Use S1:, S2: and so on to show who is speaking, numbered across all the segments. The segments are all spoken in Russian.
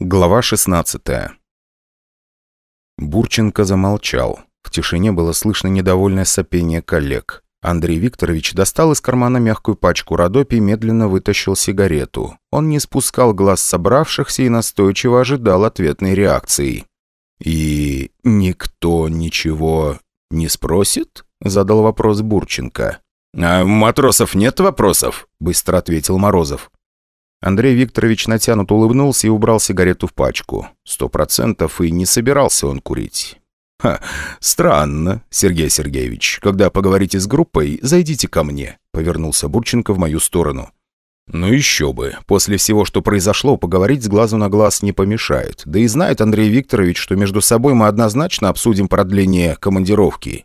S1: Глава 16 Бурченко замолчал. В тишине было слышно недовольное сопение коллег. Андрей Викторович достал из кармана мягкую пачку Родопи и медленно вытащил сигарету. Он не спускал глаз собравшихся и настойчиво ожидал ответной реакции. «И никто ничего не спросит?» — задал вопрос Бурченко.
S2: «А матросов нет вопросов?»
S1: — быстро ответил Морозов. Андрей Викторович натянут улыбнулся и убрал сигарету в пачку. Сто процентов и не собирался он курить. «Ха, странно, Сергей Сергеевич. Когда поговорите с группой, зайдите ко мне», — повернулся Бурченко в мою сторону. «Ну еще бы. После всего, что произошло, поговорить с глазу на глаз не помешает. Да и знает Андрей Викторович, что между собой мы однозначно обсудим продление командировки».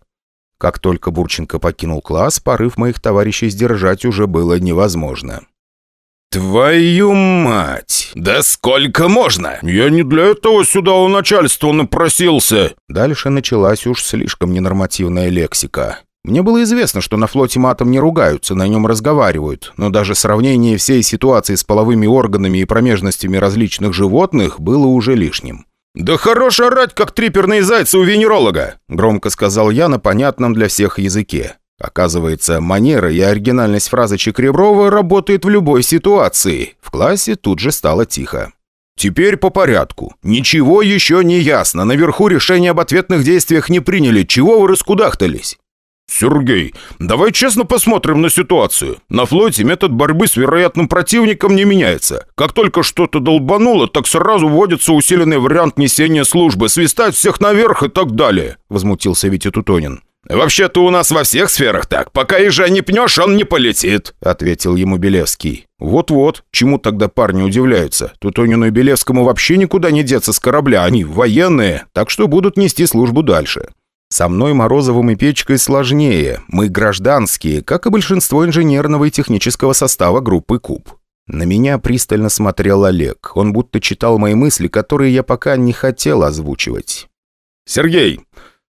S1: Как только Бурченко покинул класс, порыв моих товарищей сдержать уже было невозможно.
S2: «Твою мать! Да сколько можно? Я не для этого сюда у начальства напросился!»
S1: Дальше началась уж слишком ненормативная лексика. Мне было известно, что на флоте матом не ругаются, на нем разговаривают, но даже сравнение всей ситуации с половыми органами и промежностями различных животных было уже лишним.
S2: «Да хорош орать, как триперные зайцы у венеролога!» — громко сказал я на понятном для всех языке. Оказывается, манера и оригинальность фразы Чекреброва работает в любой ситуации. В классе тут же стало тихо. «Теперь по порядку. Ничего еще не ясно. Наверху решение об ответных действиях не приняли. Чего вы раскудахтались?» «Сергей, давай честно посмотрим на ситуацию. На флоте метод борьбы с вероятным противником не меняется. Как только что-то долбануло, так сразу вводится усиленный вариант несения службы, свистать всех наверх и так далее», — возмутился Витя Тутонин. «Вообще-то у нас во всех сферах так. Пока ежа не пнешь, он не полетит», — ответил ему Белевский.
S1: «Вот-вот. Чему тогда парни удивляются? Тутонину и Белевскому вообще никуда не деться с корабля. Они военные, так что будут нести службу дальше. Со мной, Морозовым и Печкой сложнее. Мы гражданские, как и большинство инженерного и технического состава группы «Куб». На меня пристально смотрел Олег. Он будто читал мои мысли, которые я пока не хотел озвучивать.
S2: «Сергей,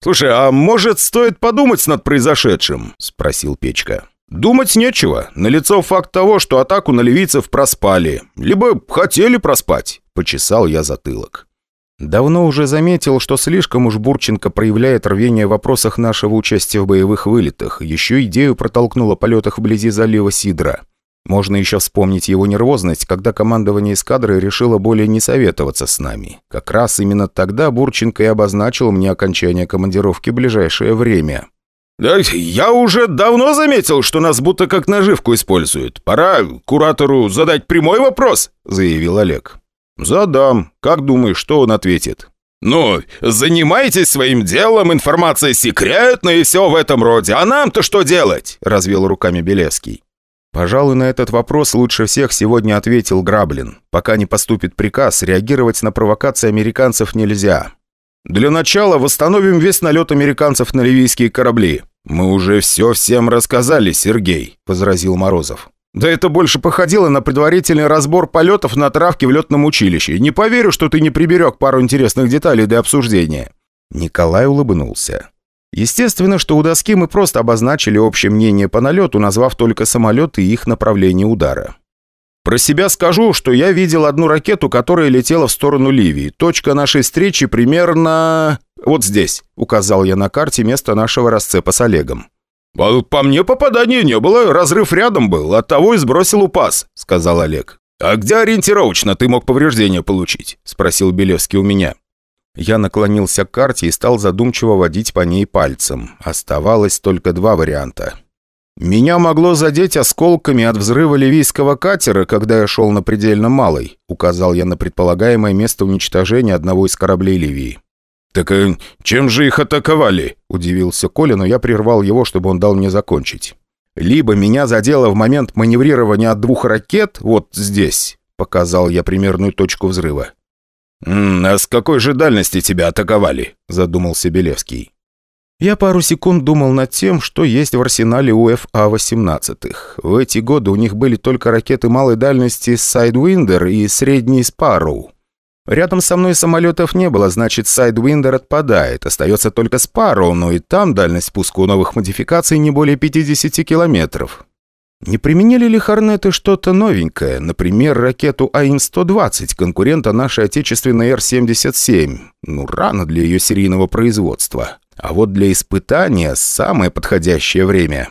S2: «Слушай, а может, стоит подумать над произошедшим?» – спросил Печка. «Думать нечего. Налицо факт того, что атаку на ливийцев проспали. Либо хотели проспать», – почесал я затылок.
S1: Давно уже заметил, что слишком уж Бурченко проявляет рвение в вопросах нашего участия в боевых вылетах. Еще идею протолкнуло полетах вблизи залива Сидра. Можно еще вспомнить его нервозность, когда командование эскадры решило более не советоваться с нами. Как раз именно тогда Бурченко и обозначил мне окончание командировки в ближайшее время.
S2: «Да я уже давно заметил, что нас будто как наживку используют. Пора куратору задать прямой вопрос», — заявил Олег.
S1: «Задам. Как думаешь, что он ответит?»
S2: «Ну, занимайтесь своим делом, информация секретная и все в этом роде. А нам-то что делать?» — развел руками Белевский.
S1: Пожалуй, на этот вопрос лучше всех сегодня ответил Граблин. Пока не поступит приказ, реагировать на провокации американцев нельзя.
S2: Для начала восстановим весь налет американцев на ливийские корабли. Мы уже все всем рассказали, Сергей, возразил Морозов. Да это больше походило на предварительный разбор полетов на травке в летном училище. Не поверю, что ты не приберег пару интересных деталей для обсуждения.
S1: Николай улыбнулся. Естественно, что у доски мы просто обозначили общее мнение по налету, назвав только самолет и их направление удара. Про себя скажу, что я видел одну ракету, которая летела в сторону Ливии. Точка нашей встречи примерно... вот здесь, указал я на карте место нашего расцепа с Олегом.
S2: «А «По мне попадания не было, разрыв рядом был, оттого и сбросил упас», — сказал Олег. «А где ориентировочно ты мог повреждения получить?» — спросил Белевский у меня.
S1: Я наклонился к карте и стал задумчиво водить по ней пальцем. Оставалось только два варианта. «Меня могло задеть осколками от взрыва ливийского катера, когда я шел на предельно малой», указал я на предполагаемое место уничтожения одного из кораблей Ливии.
S2: «Так э, чем же их атаковали?» – удивился Коля, но я прервал его, чтобы он дал мне закончить.
S1: «Либо меня задело в момент маневрирования от двух ракет, вот здесь», – показал я примерную точку взрыва.
S2: «А с какой же дальности тебя атаковали?» – задумался Белевский.
S1: Я пару секунд думал над тем, что есть в арсенале у ФА-18. В эти годы у них были только ракеты малой дальности Sidewinder и средний Sparrow. Рядом со мной самолетов не было, значит, Sidewinder отпадает. Остается только Sparrow, но и там дальность пуска у новых модификаций не более 50 километров. Не применили ли Хорнеты что-то новенькое, например, ракету АИН-120, конкурента нашей отечественной Р-77? Ну, рано для ее серийного производства. А вот для испытания самое подходящее время.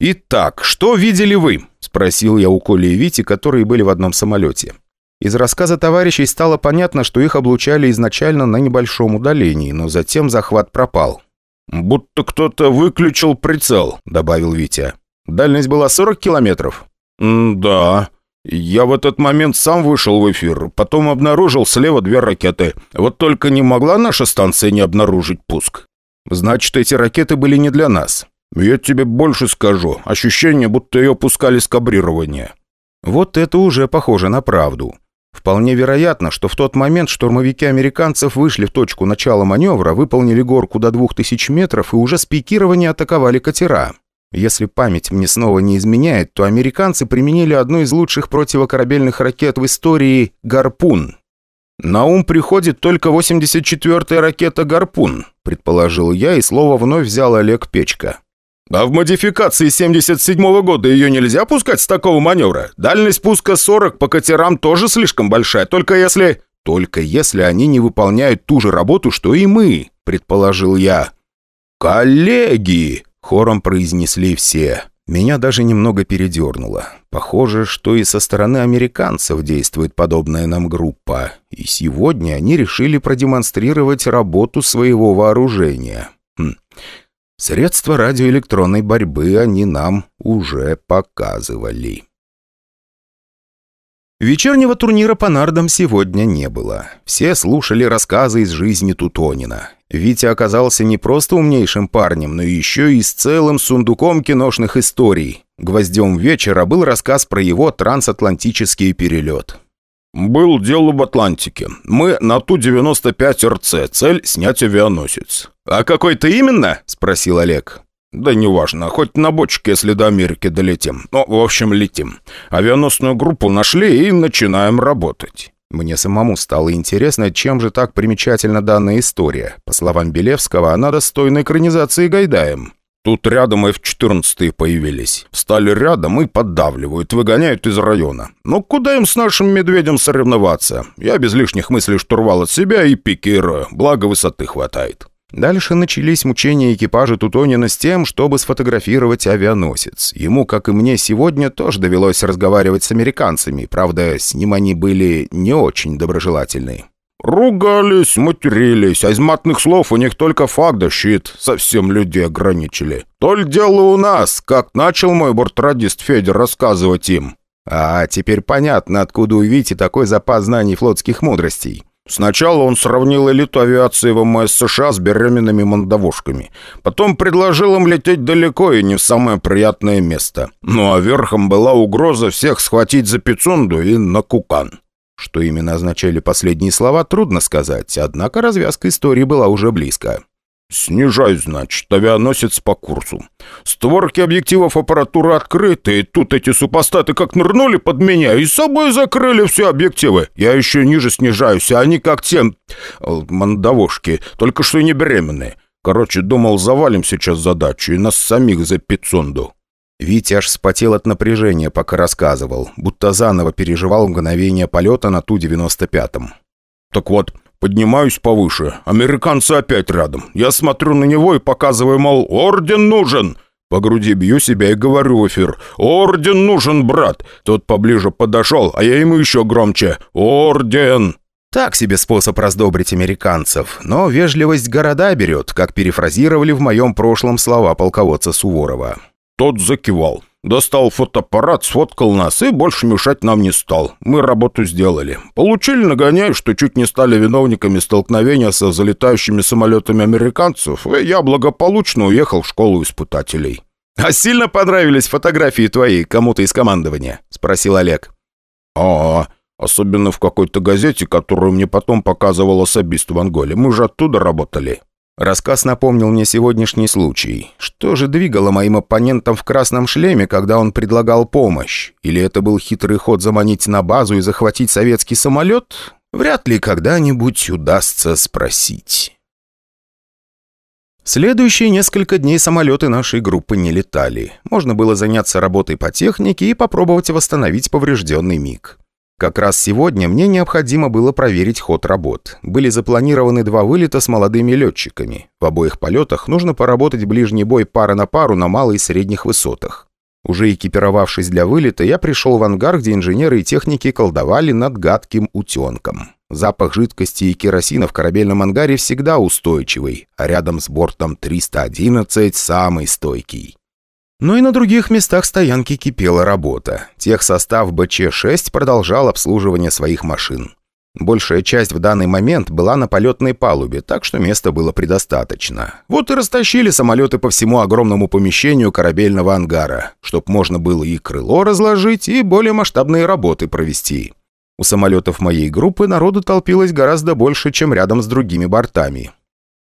S1: «Итак, что видели вы?» – спросил я у Коли и Вити, которые были в одном самолете. Из рассказа товарищей стало понятно, что их облучали изначально на небольшом удалении, но затем захват пропал.
S2: «Будто кто-то выключил прицел», – добавил Витя.
S1: «Дальность была 40 километров?»
S2: «Да. Я в этот момент сам вышел в эфир, потом обнаружил слева две ракеты. Вот только не могла наша станция не обнаружить пуск».
S1: «Значит, эти ракеты были не для нас».
S2: «Я тебе больше скажу. Ощущение, будто ее пускали с кабрирования».
S1: «Вот это уже похоже на правду». Вполне вероятно, что в тот момент штурмовики американцев вышли в точку начала маневра, выполнили горку до 2000 метров и уже с пикирования атаковали катера. Если память мне снова не изменяет, то американцы применили одну из лучших противокорабельных ракет в истории «Гарпун». «На ум приходит только 84-я ракета «Гарпун», предположил я, и слово вновь взял Олег Печка.
S2: А в модификации 77-го года ее нельзя пускать с такого маневра? Дальность пуска 40 по катерам тоже слишком большая, только если...
S1: Только если они не выполняют ту же работу, что и мы, предположил я. «Коллеги!» — хором произнесли все. Меня даже немного передернуло. Похоже, что и со стороны американцев действует подобная нам группа. И сегодня они решили продемонстрировать работу своего вооружения. Хм. Средства радиоэлектронной борьбы они нам уже показывали. Вечернего турнира по нардам сегодня не было. Все слушали рассказы из жизни Тутонина. Витя оказался не просто умнейшим парнем, но еще и с целым сундуком киношных историй. Гвоздем вечера был рассказ про его трансатлантический перелет.
S2: «Был дело в Атлантике. Мы на Ту-95РЦ. Цель — снять авианосец».
S1: «А какой ты именно?» — спросил Олег.
S2: «Да неважно, хоть на бочке, если до Америки долетим. Ну, в общем, летим. Авианосную группу нашли и начинаем работать».
S1: Мне самому стало интересно, чем же так примечательна данная история. По словам Белевского, она достойна экранизации Гайдаем.
S2: Тут рядом F-14 появились. Встали рядом и поддавливают, выгоняют из района. Ну куда им с нашим медведем соревноваться? Я без лишних мыслей штурвал от себя и пикирую, благо высоты хватает.
S1: Дальше начались мучения экипажа Тутонина с тем, чтобы сфотографировать авианосец. Ему, как и мне, сегодня тоже довелось разговаривать с американцами. Правда, с ним они были не очень доброжелательны.
S2: Ругались, матерились, а из матных слов у них только факт да щит. Совсем людей ограничили. То ли дело у нас, как начал мой бортрадист Федор рассказывать им.
S1: А теперь понятно, откуда у Вити такой запас знаний флотских мудростей.
S2: Сначала он сравнил элиту авиации ВМС США с беременными мандавушками. Потом предложил им лететь далеко и не в самое приятное место. Ну а верхом была угроза всех схватить за пицунду и на кукан.
S1: Что именно означали последние слова, трудно сказать, однако развязка истории была уже близко.
S2: «Снижай, значит, авианосец по курсу. Створки объективов аппаратуры открыты, и тут эти супостаты как нырнули под меня и с собой закрыли все объективы. Я еще ниже снижаюсь, а они как те... мандавошки, только что не беременные. Короче, думал, завалим сейчас задачу и нас самих за пицунду».
S1: Витя аж вспотел от напряжения, пока рассказывал, будто заново переживал мгновение полета на Ту-95.
S2: «Так вот, поднимаюсь повыше. Американцы опять рядом. Я смотрю на него и показываю, мол, орден нужен!» По груди бью себя и говорю в эфир. «Орден нужен, брат!» Тот поближе подошел, а я ему еще громче. «Орден!»
S1: Так себе способ раздобрить американцев, но вежливость города берет, как перефразировали в моем прошлом слова полководца Суворова.
S2: Тот закивал. Достал фотоаппарат, сфоткал нас и больше мешать нам не стал. Мы работу сделали. Получили нагоняй, что чуть не стали виновниками столкновения со залетающими самолетами американцев, и я благополучно уехал в школу испытателей.
S1: «А сильно понравились фотографии твои кому-то из командования?» – спросил Олег.
S2: «А, особенно в какой-то газете, которую мне потом показывал особист в Анголе. Мы же оттуда работали».
S1: Рассказ напомнил мне сегодняшний случай. Что же двигало моим оппонентом в красном шлеме, когда он предлагал помощь? Или это был хитрый ход заманить на базу и захватить советский самолет? Вряд ли когда-нибудь удастся спросить. Следующие несколько дней самолеты нашей группы не летали. Можно было заняться работой по технике и попробовать восстановить поврежденный МиГ. Как раз сегодня мне необходимо было проверить ход работ. Были запланированы два вылета с молодыми летчиками. В обоих полетах нужно поработать ближний бой пара на пару на малой и средних высотах. Уже экипировавшись для вылета, я пришел в ангар, где инженеры и техники колдовали над гадким утенком. Запах жидкости и керосина в корабельном ангаре всегда устойчивый, а рядом с бортом 311 самый стойкий. Но и на других местах стоянки кипела работа. Техсостав БЧ-6 продолжал обслуживание своих машин. Большая часть в данный момент была на полетной палубе, так что места было предостаточно. Вот и растащили самолеты по всему огромному помещению корабельного ангара, чтоб можно было и крыло разложить, и более масштабные работы провести. У самолетов моей группы народу толпилось гораздо больше, чем рядом с другими бортами.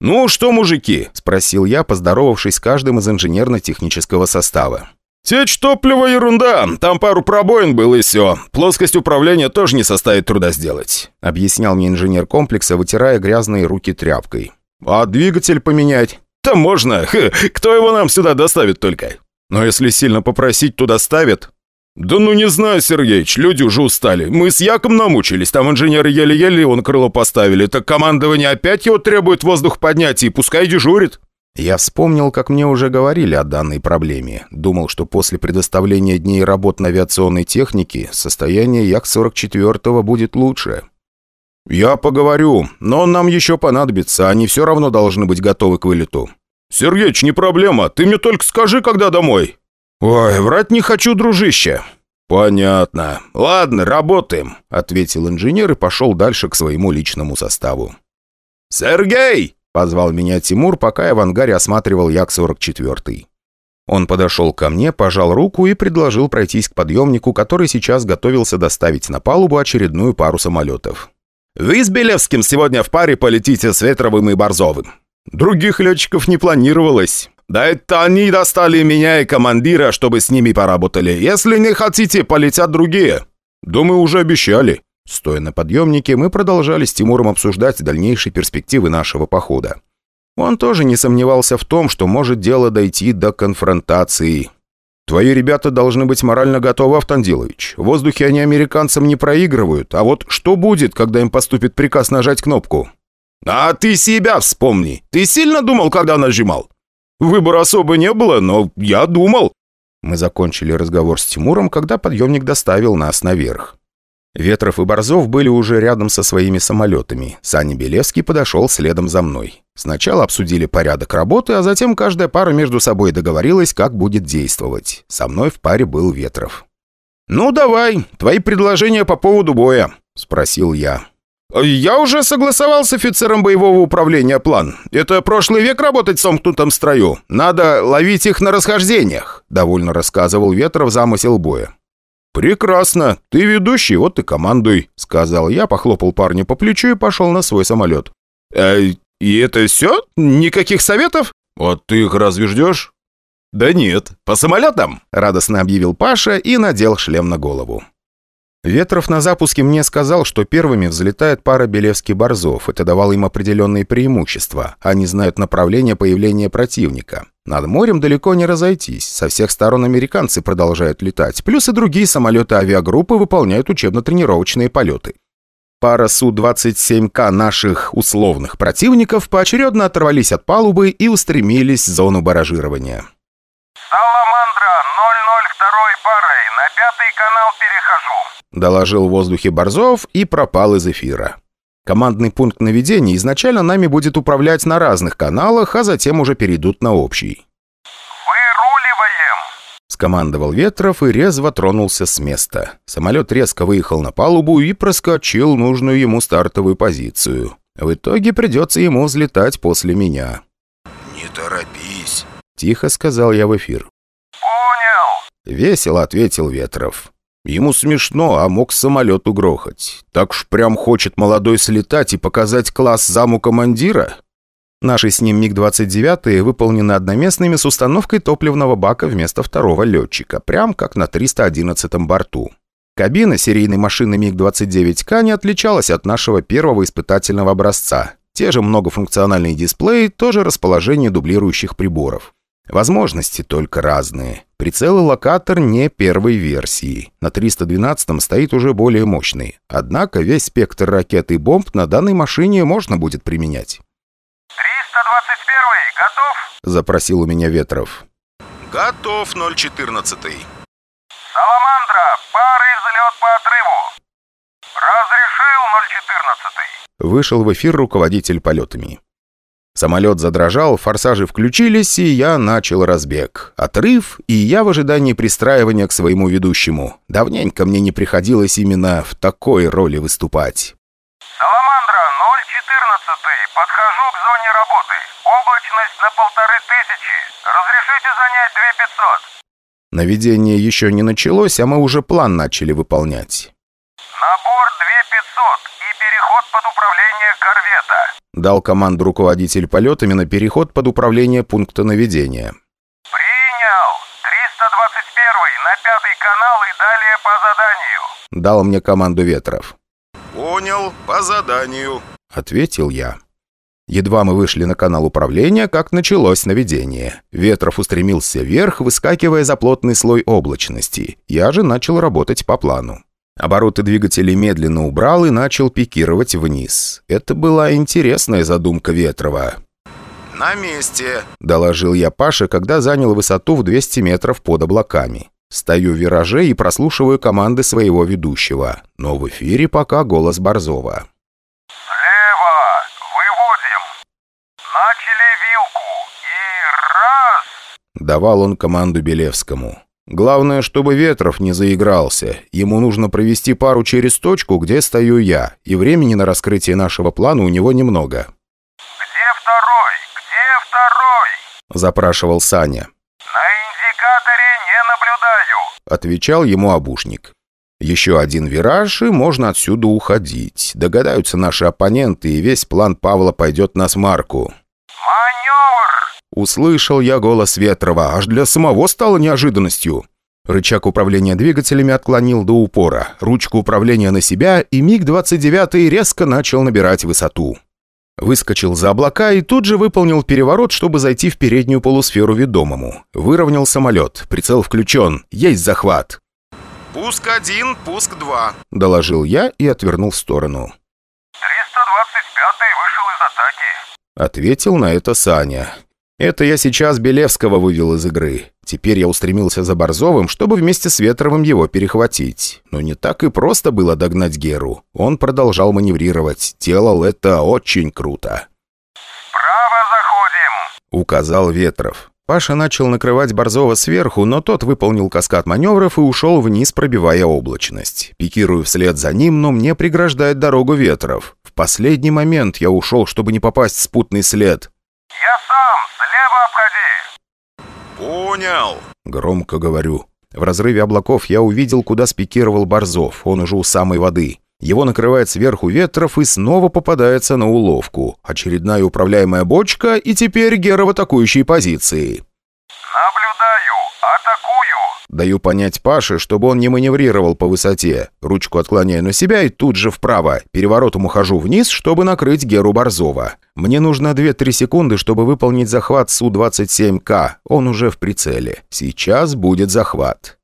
S2: «Ну что, мужики?»
S1: – спросил я, поздоровавшись с каждым из инженерно-технического состава.
S2: «Течь топлива – ерунда. Там пару пробоин было и все. Плоскость управления тоже не составит труда сделать», –
S1: объяснял мне инженер комплекса, вытирая грязные руки тряпкой.
S2: «А двигатель поменять?» «Да можно. Ха, кто его нам сюда доставит только?» «Но если сильно попросить, то доставят». «Да ну не знаю, Сергеич, люди уже устали. Мы с Яком намучились, там инженеры еле-еле он крыло поставили. Так командование опять его требует воздух поднять и пускай дежурит».
S1: Я вспомнил, как мне уже говорили о данной проблеме. Думал, что после предоставления дней работ на авиационной технике состояние Як-44 будет лучше.
S2: «Я поговорю, но нам еще понадобится, они все равно должны быть готовы к вылету». «Сергеич, не проблема, ты мне только скажи, когда домой». «Ой, врать не хочу, дружище». «Понятно. Ладно, работаем», — ответил инженер и пошел дальше к своему личному составу. «Сергей!» — позвал меня Тимур, пока я в ангаре осматривал Як-44.
S1: Он подошел ко мне, пожал руку и предложил пройтись к подъемнику, который сейчас готовился доставить на палубу очередную пару самолетов.
S2: «Вы с Белевским сегодня в паре полетите с Ветровым и Борзовым. Других летчиков не планировалось». «Да это они достали меня и командира, чтобы с ними поработали. Если не хотите, полетят другие».
S1: «Да уже обещали». Стоя на подъемнике, мы продолжали с Тимуром обсуждать дальнейшие перспективы нашего похода. Он тоже не сомневался в том, что может дело дойти до конфронтации. «Твои ребята должны быть морально готовы, Автандилович. В воздухе они американцам не проигрывают. А вот что будет, когда им поступит приказ нажать кнопку?»
S2: «А ты себя вспомни. Ты сильно думал, когда нажимал?» Выбора особо не было, но я думал».
S1: Мы закончили разговор с Тимуром, когда подъемник доставил нас наверх. Ветров и Борзов были уже рядом со своими самолетами. Саня Белевский подошел следом за мной. Сначала обсудили порядок работы, а затем каждая пара между собой договорилась, как будет действовать. Со мной в паре был Ветров.
S2: «Ну давай, твои предложения по поводу боя», — спросил я. «Я уже согласовал с офицером боевого управления план. Это прошлый век работать в сомкнутом строю. Надо ловить их на расхождениях», — довольно рассказывал Ветров замысел боя.
S1: «Прекрасно. Ты ведущий, вот и командуй», — сказал я, похлопал парня по плечу и пошел на свой самолет.
S2: «Э, и это все? Никаких советов?
S1: Вот ты их разве ждешь?»
S2: «Да нет. По самолетам?»
S1: — радостно объявил Паша и надел шлем на голову. Ветров на запуске мне сказал, что первыми взлетает пара Белевский-Борзов. Это давало им определенные преимущества. Они знают направление появления противника. Над морем далеко не разойтись. Со всех сторон американцы продолжают летать. Плюс и другие самолеты авиагруппы выполняют учебно-тренировочные полеты. Пара Су-27К наших условных противников поочередно оторвались от палубы и устремились в зону баражирования.
S3: «Саламандра 002 парой, на пятый канал перехожу»,
S1: доложил в воздухе Борзов и пропал из эфира. Командный пункт наведения изначально нами будет управлять на разных каналах, а затем уже перейдут на общий.
S3: «Выруливаем!»
S1: — скомандовал Ветров и резво тронулся с места. Самолет резко выехал на палубу и проскочил нужную ему стартовую позицию. В итоге придется ему взлетать после меня.
S2: «Не торопись», —
S1: тихо сказал я в эфир.
S3: «Понял!»
S1: — весело ответил Ветров. Ему смешно, а мог самолет угрохать. Так уж прям хочет молодой слетать и показать класс заму командира? Наши с ним МиГ-29 выполнены одноместными с установкой топливного бака вместо второго летчика, прям как на 311 борту. Кабина серийной машины МиГ-29К не отличалась от нашего первого испытательного образца. Те же многофункциональные дисплеи, тоже расположение дублирующих приборов. Возможности только разные. Прицел и локатор не первой версии. На 312 стоит уже более мощный. Однако весь спектр ракет и бомб на данной машине можно будет применять.
S3: 321 готов?
S1: Запросил у меня Ветров.
S2: «Готов, 014
S3: Саламандра, пары взлет по отрыву. Разрешил 014
S1: Вышел в эфир руководитель полетами. Самолет задрожал, форсажи включились, и я начал разбег. Отрыв, и я в ожидании пристраивания к своему ведущему. Давненько мне не приходилось именно в такой роли выступать.
S3: Саламандра, 014 подхожу к зоне работы. Облачность на полторы тысячи. Разрешите занять 2500?
S1: Наведение еще не началось, а мы уже план начали выполнять.
S3: Набор 2500 и переход под управление корвета.
S1: Дал команду руководитель полетами на переход под управление пункта наведения.
S3: Принял. 321 на пятый канал и далее по заданию.
S1: Дал мне команду Ветров.
S2: «Понял, по заданию».
S1: Ответил я. Едва мы вышли на канал управления, как началось наведение. Ветров устремился вверх, выскакивая за плотный слой облачности. Я же начал работать по плану. Обороты двигателей медленно убрал и начал пикировать вниз. Это была интересная задумка Ветрова.
S2: «На месте».
S1: – доложил я Паше, когда занял высоту в 200 метров под облаками. Стою в вираже и прослушиваю команды своего ведущего. Но в эфире пока голос Борзова.
S3: Слева. Выводим. Начали вилку. И раз.
S1: Давал он команду Белевскому. «Главное, чтобы Ветров не заигрался. Ему нужно провести пару через точку, где стою я, и времени на раскрытие нашего плана у него немного»,
S3: Где второй? Где второй?
S1: – запрашивал Саня.
S3: На индикаторе не наблюдаю.
S1: Отвечал ему обушник. «Еще один вираж, и можно отсюда уходить. Догадаются наши оппоненты, и весь план Павла пойдет на смарку». Услышал я голос Ветрова, аж для самого стало неожиданностью. Рычаг управления двигателями отклонил до упора, ручку управления на себя, и МиГ-29 резко начал набирать высоту. Выскочил за облака и тут же выполнил переворот, чтобы зайти в переднюю полусферу ведомому. Выровнял самолет, прицел включен, есть захват.
S2: «Пуск один, пуск два».
S1: Доложил я и отвернул в сторону.
S3: 325 вышел из атаки.
S1: Ответил на это Саня. Это я сейчас Белевского вывел из игры. Теперь я устремился за Борзовым, чтобы вместе с Ветровым его перехватить. Но не так и просто было догнать Геру. Он продолжал маневрировать. Делал это очень круто.
S3: Право заходим.
S1: Указал Ветров. Паша начал накрывать Борзова сверху, но тот выполнил каскад маневров и ушел вниз, пробивая облачность. Пикирую вслед за ним, но мне преграждает дорогу Ветров. В последний момент я ушел, чтобы не попасть в спутный след.
S3: Я сам.
S2: «Понял».
S1: Громко говорю. В разрыве облаков я увидел, куда спикировал Борзов. Он уже у самой воды. Его накрывает сверху ветров и снова попадается на уловку. Очередная управляемая бочка и теперь Гера в атакующей позиции. Даю понять Паше, чтобы он не маневрировал по высоте. Ручку отклоняю на себя и тут же вправо. Переворотом ухожу вниз, чтобы накрыть Геру Борзова. Мне нужно 2-3 секунды, чтобы выполнить захват Су-27К. Он уже в прицеле. Сейчас будет захват.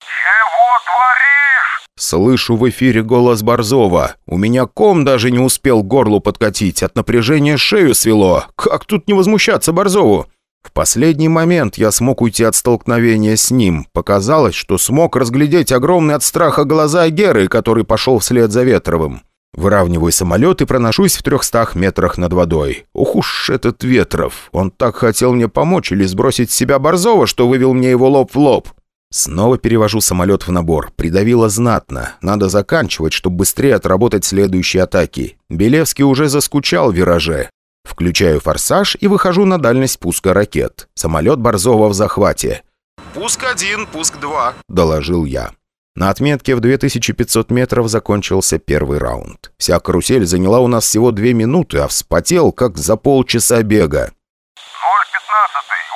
S3: Чего творишь?
S1: Слышу в эфире голос Борзова. У меня ком даже не успел горлу подкатить. От напряжения шею свело. Как тут не возмущаться Борзову? В последний момент я смог уйти от столкновения с ним. Показалось, что смог разглядеть огромный от страха глаза Геры, который пошел вслед за Ветровым. Выравниваю самолет и проношусь в трехстах метрах над водой. Ух уж этот Ветров. Он так хотел мне помочь или сбросить с себя Борзова, что вывел мне его лоб в лоб. Снова перевожу самолет в набор. Придавило знатно. Надо заканчивать, чтобы быстрее отработать следующие атаки. Белевский уже заскучал в вираже. Включаю форсаж и выхожу на дальность пуска ракет. Самолет Борзова в захвате.
S2: «Пуск один, пуск два».
S1: – доложил я. На отметке в 2500 метров закончился первый раунд. Вся карусель заняла у нас всего две минуты, а вспотел, как за полчаса бега,
S3: 015.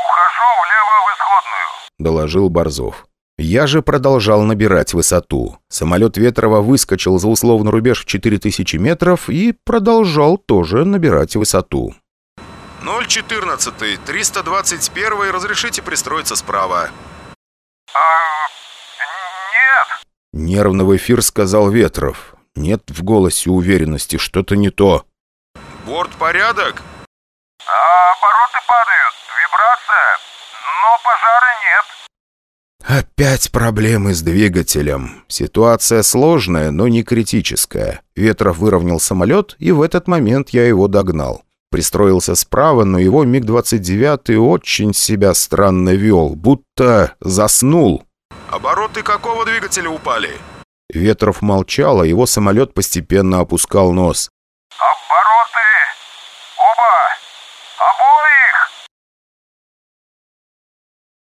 S3: Ухожу влево в исходную.
S1: – доложил Борзов. Я же продолжал набирать высоту. Самолет Ветрова выскочил за условный рубеж в 4000 метров и продолжал тоже набирать высоту.
S2: 014, 321, разрешите пристроиться справа.
S3: А, нет.
S1: Нервно в эфир сказал Ветров. Нет в голосе уверенности, что-то не то.
S2: Борт порядок?
S3: А обороты падают, вибрация, но пожара нет.
S1: Опять проблемы с двигателем. Ситуация сложная, но не критическая. Ветров выровнял самолет, и в этот момент я его догнал. Пристроился справа, но его МиГ-29 очень себя странно вел, будто заснул.
S2: Обороты какого двигателя упали?
S1: Ветров молчал, а его самолет постепенно опускал нос.